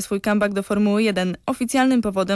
swój comeback do Formuły 1. Oficjalnym powodem